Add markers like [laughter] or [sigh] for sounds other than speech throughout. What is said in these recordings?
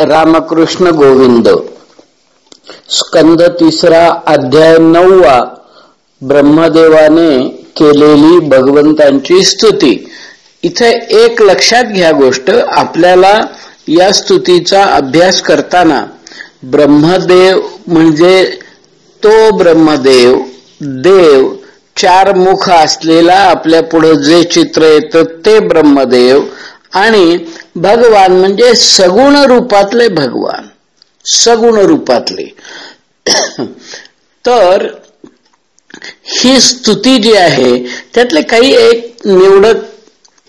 रामकृष्ण गोविंद. स्कंद तिसरा अध्याय नववा. ब्रह्मदेवाने केलेली भगवंतांची स्तुती. इथे एक लक्षात घ्या गोष्ट. आपल्याला या स्तुतीचा अभ्यास करताना ब्रह्मदेव म्हणजे तो ब्रह्मदेव देव चार मुख असलेला आपल्या पुढे जे चित्र येतं ते ब्रह्मदेव आणि भगवान म्हणजे सगुण रूपातले भगवान. सगुण रूपातले. तर ही स्तुती जी आहे त्यातले काही एक निवडक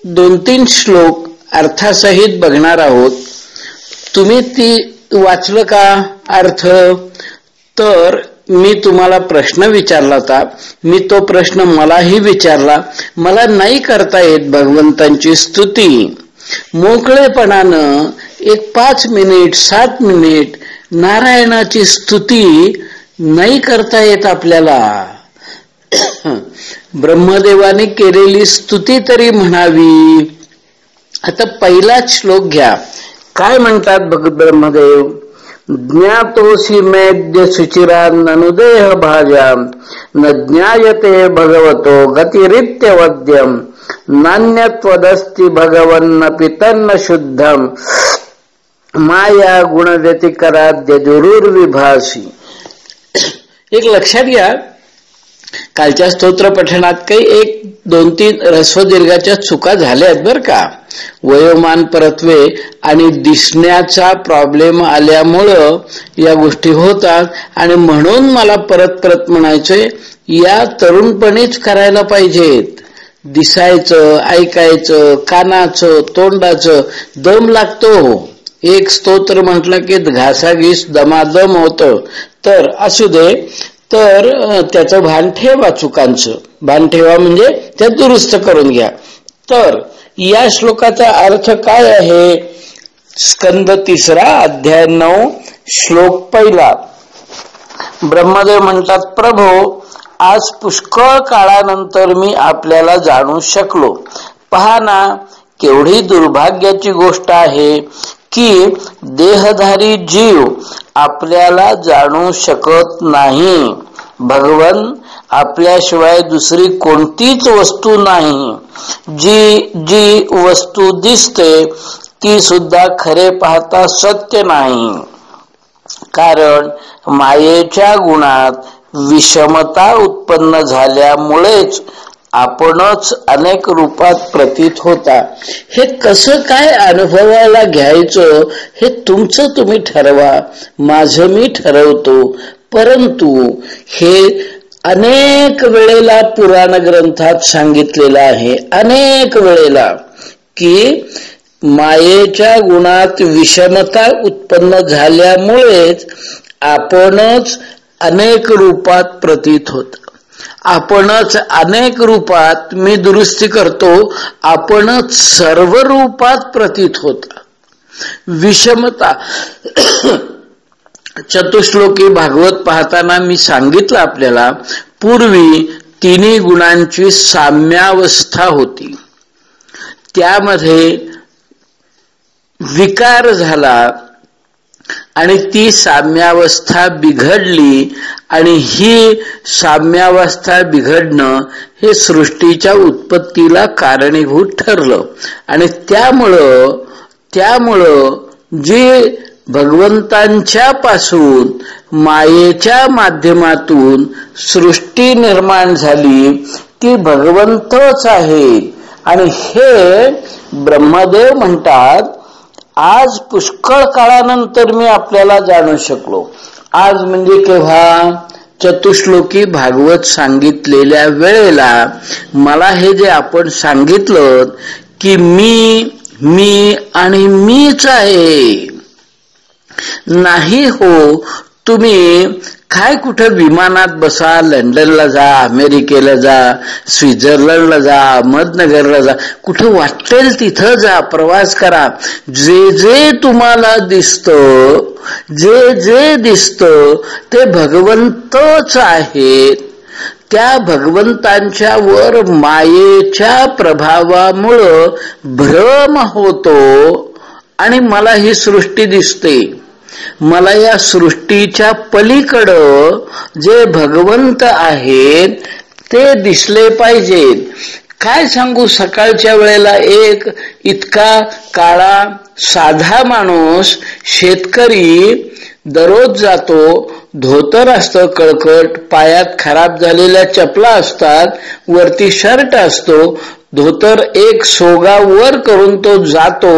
दोन तीन श्लोक अर्थासहित बघणार आहोत. तुम्ही ती वाचलं का? अर्थ? तर मी तुम्हाला प्रश्न विचारला होता. मी तो प्रश्न मलाही विचारला. मला नाही करता येत भगवंतांची स्तुती. मोकळेपणानं एक पाच मिनिट सात मिनिट नारायणाची स्तुती नाही करता येत आपल्याला. [clears throat] ब्रह्मदेवाने केलेली स्तुती तरी म्हणावी. आता पहिलाच श्लोक घ्या. काय म्हणतात भगत ब्रह्मदेव? ज्ञातोसी मेद्य सुचिरान्ननुदेह भाज्या न ज्ञायते भगवतो गतिरित्यवद्यम. नान्यत्वदस्ति भगवन्न पितन्न शुद्धम माया गुण व्यतिकराद्य विभासी एक लक्षात घ्या कालच्या स्तोत्र पठणात काही एक दोन तीन दीर्घाच्या चुका झाल्या आहेत बर का? वयोमान परत्वे आणि दिसण्याचा प्रॉब्लेम आल्यामुळं या गोष्टी होतात आणि म्हणून मला परत परत म्हणायचंय या तरुणपणीच करायला पाहिजेत. दिसायचं ऐकायचं कानाचं तोंडाचं दम लागतो. हो एक स्तोत्र म्हटलं की घासाघीस दमादम होतं. तर असू दे तर त्याचं भान ठेवा चुकांचं. भान ठेवा म्हणजे ते दुरुस्त करून घ्या. तर या श्लोकाचा अर्थ काय आहे? स्कंद तिसरा अध्याय नऊ श्लोक पहिला. ब्रह्मदेव म्हणतात प्रभो आज पुष्कळ काळानंतर मी आपल्याला जाणू शकलो. पहा ना केवढी दुर्भाग्याची गोष्ट आहे की देहधारी जीव आपल्याला जाणू शकत नाही. भगवन आपल्याशिवाय दुसरी कोणतीच वस्तू नाही. जी जी वस्तू दिसते ती सुद्धा खरे पाहता सत्य नाही. कारण मायेच्या गुणात विषमता उत्पन्न झाल्यामुळेच आपणच अनेक रूपात प्रतीत होता. हे कसं काय अनुभवायला घ्यायचं हे तुमचं तुम्ही ठरवा. माझं मी ठरवतो. परंतु हे अनेक वेळेला पुराण ग्रंथात सांगितलेलं आहे. अनेक वेळेला की मायेच्या गुणात विषमता उत्पन्न झाल्यामुळेच आपणच अनेक रूपात प्रतीत होत. आपणच अनेक रूपात मी दुरुस्ती करतो आपणच सर्व रूपात प्रतीत होता. विषमता. चतुश्लोकी भागवत पाहताना मी सांगितलं आपल्याला पूर्वी तिन्ही गुणांची साम्यावस्था होती. त्यामध्ये विकार झाला आणि ती साम्यावस्था बिघडली आणि ही साम्यावस्था बिघडणं हे सृष्टीच्या उत्पत्तीला कारणीभूत ठरलं. आणि त्यामुळं त्यामुळं जे भगवंतांच्या पासून मायेच्या माध्यमातून सृष्टी निर्माण झाली ती भगवंतच आहे. आणि हे ब्रह्मदेव म्हणतात आज पुष्कळ काळानंतर मी आपल्याला जाणू शकलो. आज म्हणजे केव्हा? चतुश्लोकी भागवत सांगितलेल्या वेळेला मला हे जे आपण सांगितलं की मी मी आणि मीच आहे. नाही हो तुम्ही काय कुठं विमानात बसा लंडनला जा अमेरिकेला जा स्वित्झर्लंडला जा अहमदनगरला जा कुठं वाटेल तिथं जा प्रवास करा. जे जे तुम्हाला दिसतं जे जे दिसतं ते भगवंतच आहेत. त्या भगवंतांच्या वर मायेच्या प्रभावामुळं भ्रम होतो आणि मला ही सृष्टी दिसते. मला या सृष्टीच्या पलीकडं जे भगवंत आहेत ते दिसले पाहिजेत काय सांगू सकाळच्या वेळेला एक इतका काळा साधा माणूस शेतकरी दररोज जातो धोतर असतं कळकट पायात खराब झालेल्या चपला असतात वरती शर्ट असतो धोतर एक सोगा वर करून तो जातो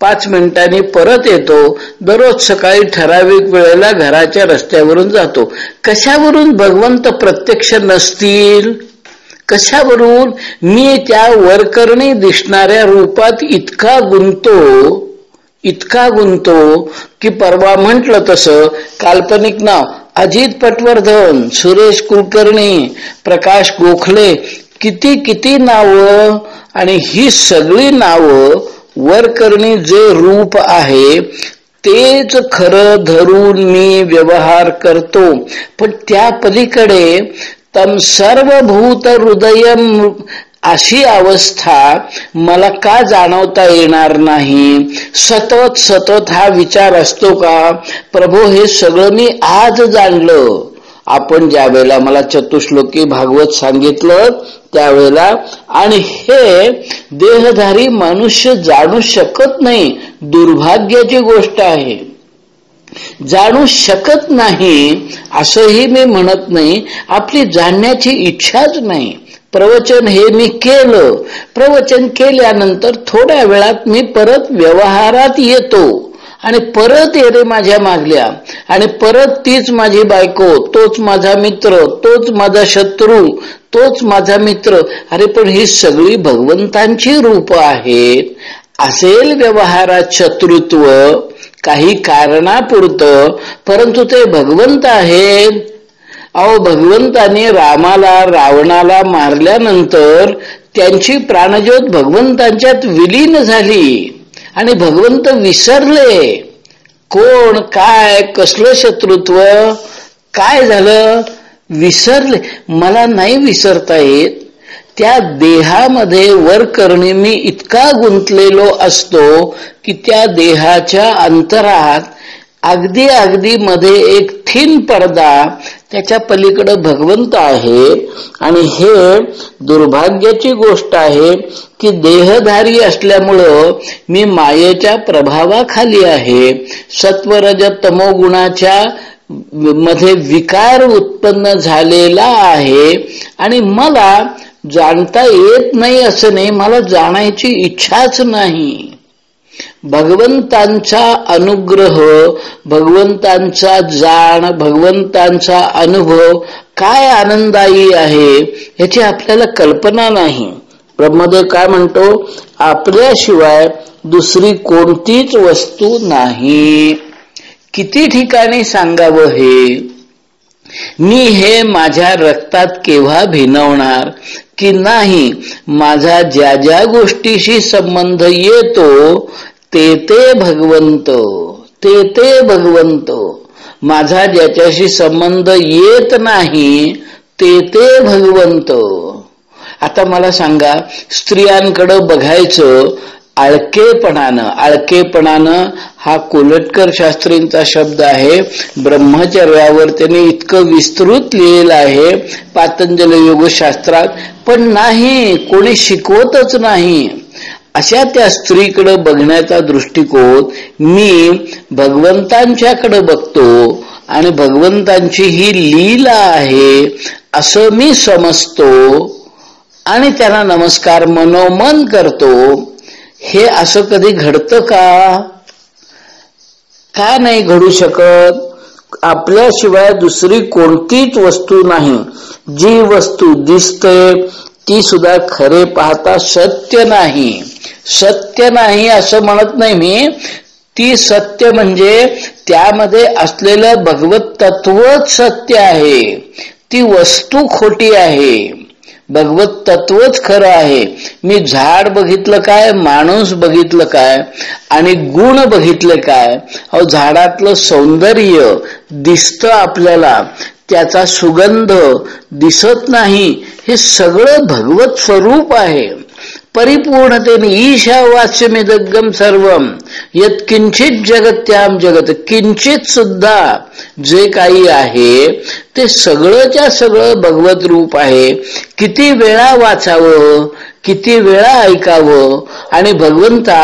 पाच मिनिटांनी परत येतो. दररोज सकाळी ठराविक वेळेला घराच्या रस्त्यावरून जातो. कशावरून भगवंत प्रत्यक्ष नसतील? कशावरून? मी त्या वरकरणी दिसणाऱ्या रूपात इतका गुंतो इतका गुंतो की परवा म्हंटल तसं काल्पनिक नाव अजित पटवर्धन सुरेश कुलकर्णी प्रकाश गोखले किती किती नावं? आणि ही सगळी नावं वर करणे जे रूप आहे तेच खरं धरून मी व्यवहार करतो. पण त्या पलीकडे तम सर्वभूत हृदय अशी अवस्था मला का जाणवता येणार नाही? सतत सतत हा विचार असतो का? प्रभू हे सगळं मी आज जाणलं. आपण ज्या वेळेला मला चतुश्लोकी भागवत सांगितलं त्यावेळेला आणि हे देहधारी मनुष्य जाणू शकत नाही दुर्भाग्याची गोष्ट आहे. जाणू शकत नाही असंही मी म्हणत नाही आपली जाणण्याची इच्छाच नाही. प्रवचन हे मी केलं. प्रवचन केल्यानंतर थोड्या वेळात मी परत व्यवहारात येतो. आणि परत येरे माझ्या मागल्या. आणि परत तीच माझी बायको तोच माझा मित्र तोच माझा शत्रू तोच माझा मित्र. अरे पण ही सगळी भगवंतांची रूप आहेत. असेल व्यवहारात शत्रुत्व काही कारणापुरतं परंतु ते भगवंत आहेत. अहो भगवंताने रामाला रावणाला मारल्यानंतर त्यांची प्राणज्योत भगवंतांच्यात विलीन झाली. आणि भगवंत विसरले. कोण काय कसलं शत्रुत्व काय झालं? विसरले. मला नाही विसरता येत. त्या देहामध्ये वर करणे मी इतका गुंतलेलो असतो की त्या देहाच्या अंतरात अगदी अगदी मध्ये एक थिन पडदा त्याच्या पलीकडे भगवंत आहे. आणि हे दुर्भाग्याची गोष्ट आहे की देहधारी असल्यामुळं मी मायेच्या प्रभावाखाली आहे. सत्वरज तमोगुणाच्या मध्ये विकार उत्पन्न झालेला आहे. आणि मला जाणता येत नाही असं नाही मला जाणायची इच्छाच नाही. भगवंतांचा अनुग्रह भगवंतांचा जाण भगवंतांचा अनुभव काय आनंदायी आहे याची आपल्याला कल्पना नाही. ब्रह्मदेव काय म्हणतो? आपल्याशिवाय दुसरी कोणतीच वस्तू नाही. किती ठिकाणी सांगावं हे? मी हे माझ्या रक्तात केव्हा भिनवणार? की नाही? माझा ज्या ज्या गोष्टीशी संबंध येतो ते ते भगवंत ते ते भगवंत. माझा ज्याच्याशी संबंध येत नाही ते ते भगवंत. आता मला सांगा स्त्रियांकडं बघायचं आळकेपणानं आळकेपणानं हा कोलटकर शास्त्रींचा शब्द आहे ब्रह्मचर्यावर त्याने इतकं विस्तृत लिहिलेलं आहे पातंजल योगशास्त्रात पण नाही कोणी शिकवतच नाही. अशा त्या स्त्रीकडे बघण्याचा दृष्टिकोन मी भगवंतांच्याकडे बघतो आणि भगवंतांची ही लीला आहे असं मी समजतो आणि त्यांना नमस्कार मनोमन करतो. हे असं कधी घडतं का? का नाही घडू शकत? आपल्याशिवाय दुसरी कोणतीच वस्तू नाही. जी वस्तू दिसते ती सुद्धा खरे पाहता सत्य नाही. सत्य नाही असं म्हणत नाही मी. ती सत्य म्हणजे त्यामध्ये असलेलं भगवत तत्वच सत्य आहे. ती वस्तू खोटी आहे. भगवत तत्वच खरं आहे. मी झाड बघितलं काय माणूस बघितलं काय आणि गुण बघितले काय? अहो झाडातलं सौंदर्य दिसतं आपल्याला. त्याचा सुगंध दिसत नाही. हे सगळं भगवत स्वरूप आहे. परिपूर्णतेने ईशा वाच्यमिदगम सर्व. यत किंचित जगत्याम जगत किंचित सुद्धा जे काही आहे ते सगळंच्या सगळं भगवत रूप आहे. किती वेळा वाचावं किती वेळा ऐकावं आणि भगवंता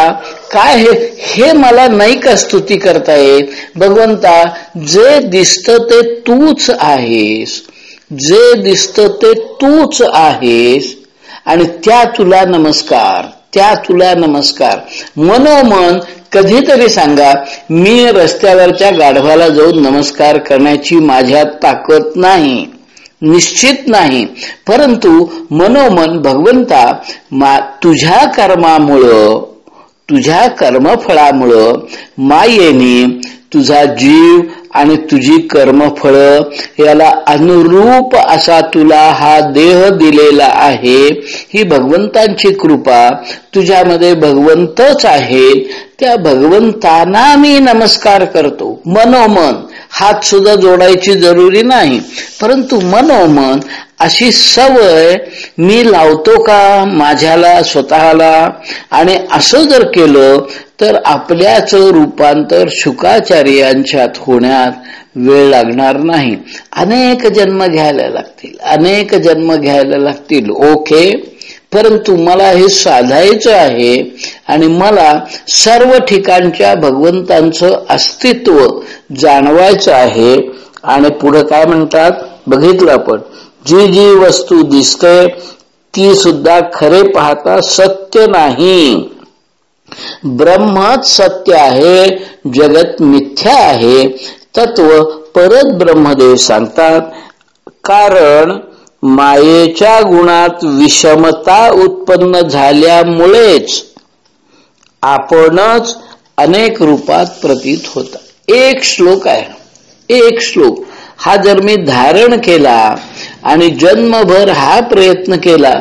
काय हे हे मला नाही का स्तुती करता येत भगवंता जे दिसत ते तूच आहेस. जे दिसत ते तूच आहेस. आणि त्या तुला नमस्कार त्या तुला नमस्कार. मनोमन कधीतरी सांगा मी रस्त्यावरच्या गाढवाला जाऊन नमस्कार करण्याची माझ्या ताकद नाही निश्चित नाही. परंतु मनोमन भगवंता मा तुझ्या कर्मामुळं तुझ्या कर्मफळामुळं मायेने तुझा जीव आणि तुझी कर्मफळ याला अनुरूप असा तुला हा देह दिलेला आहे. ही भगवंतांची कृपा तुझ्यामध्ये भगवंतच आहे. त्या भगवंतांना मी नमस्कार करतो. मनोमन. हात सुद्धा जोडायची जरुरी नाही. परंतु मनोमन अशी सवय मी लावतो का? माझ्याला स्वतःला. आणि असं जर केलं तर आपल्याच रूपांतर शुकाचार्यांच्यात होण्यात वेळ लागणार नाही. अनेक जन्म घ्यायला लागतील अनेक जन्म घ्यायला लागतील. ओके? परंतु मला हे साधायचं आहे आणि मला सर्व ठिकाणच्या भगवंतांचं अस्तित्व जाणवायचं आहे. आणि पुढे काय म्हणतात? बघितलं आपण. जी जी वस्तू दिसते ती सुद्धा खरे पाहता सत्य नाही. ब्रह्मच सत्य आहे जगत मिथ्या आहे. तत्व परत ब्रह्मदेव सांगतात. कारण मायेच्या गुणात विषमता उत्पन्न झाल्यामुळेच आपणच अनेक रूपात प्रतीत होता. एक श्लोक आहे. एक श्लोक. हा जर मी धारण केला आणि जन्मभर हा प्रयत्न केला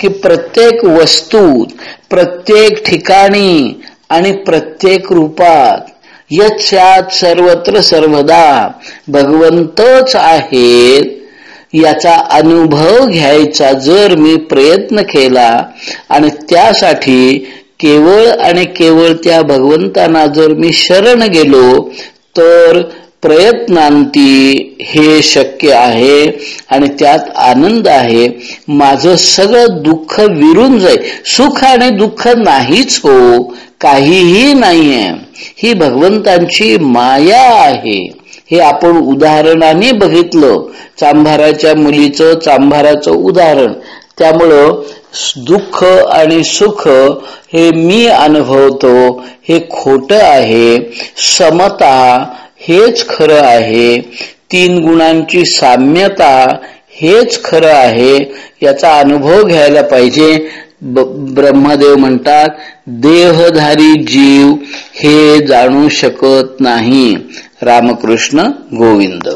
की प्रत्येक वस्तूत प्रत्येक ठिकाणी आणि प्रत्येक रूपात यशात सर्वत्र सर्वदा भगवंतच आहेत याचा अनुभव घ्यायचा जर मी प्रयत्न केला आणि त्यासाठी केवळ आणि केवळ त्या भगवंतांना जर मी शरण गेलो तर प्रयत्नांती हे शक्य आहे आणि त्यात आनंद आहे. माझं सगळं दुःख विरून जाईल. सुख आणि दुःख नाहीच हो काहीही नाहीये. ही भगवंतांची माया आहे. हे आपण उदाहरणाने बघितलं. चांभाराच्या मुलीचं चांभाराचं उदाहरण. त्यामुळं दुःख आणि सुख हे मी अनुभवतो हे खोट आहे समता हेच खरं आहे तीन गुणांची साम्यता हेच खरं आहे याचा अनुभव घ्यायला पाहिजे. ब्रह्मदेव म्हणतात देहधारी जीव हे जाणू शकत नाही. रामकृष्ण गोविंद.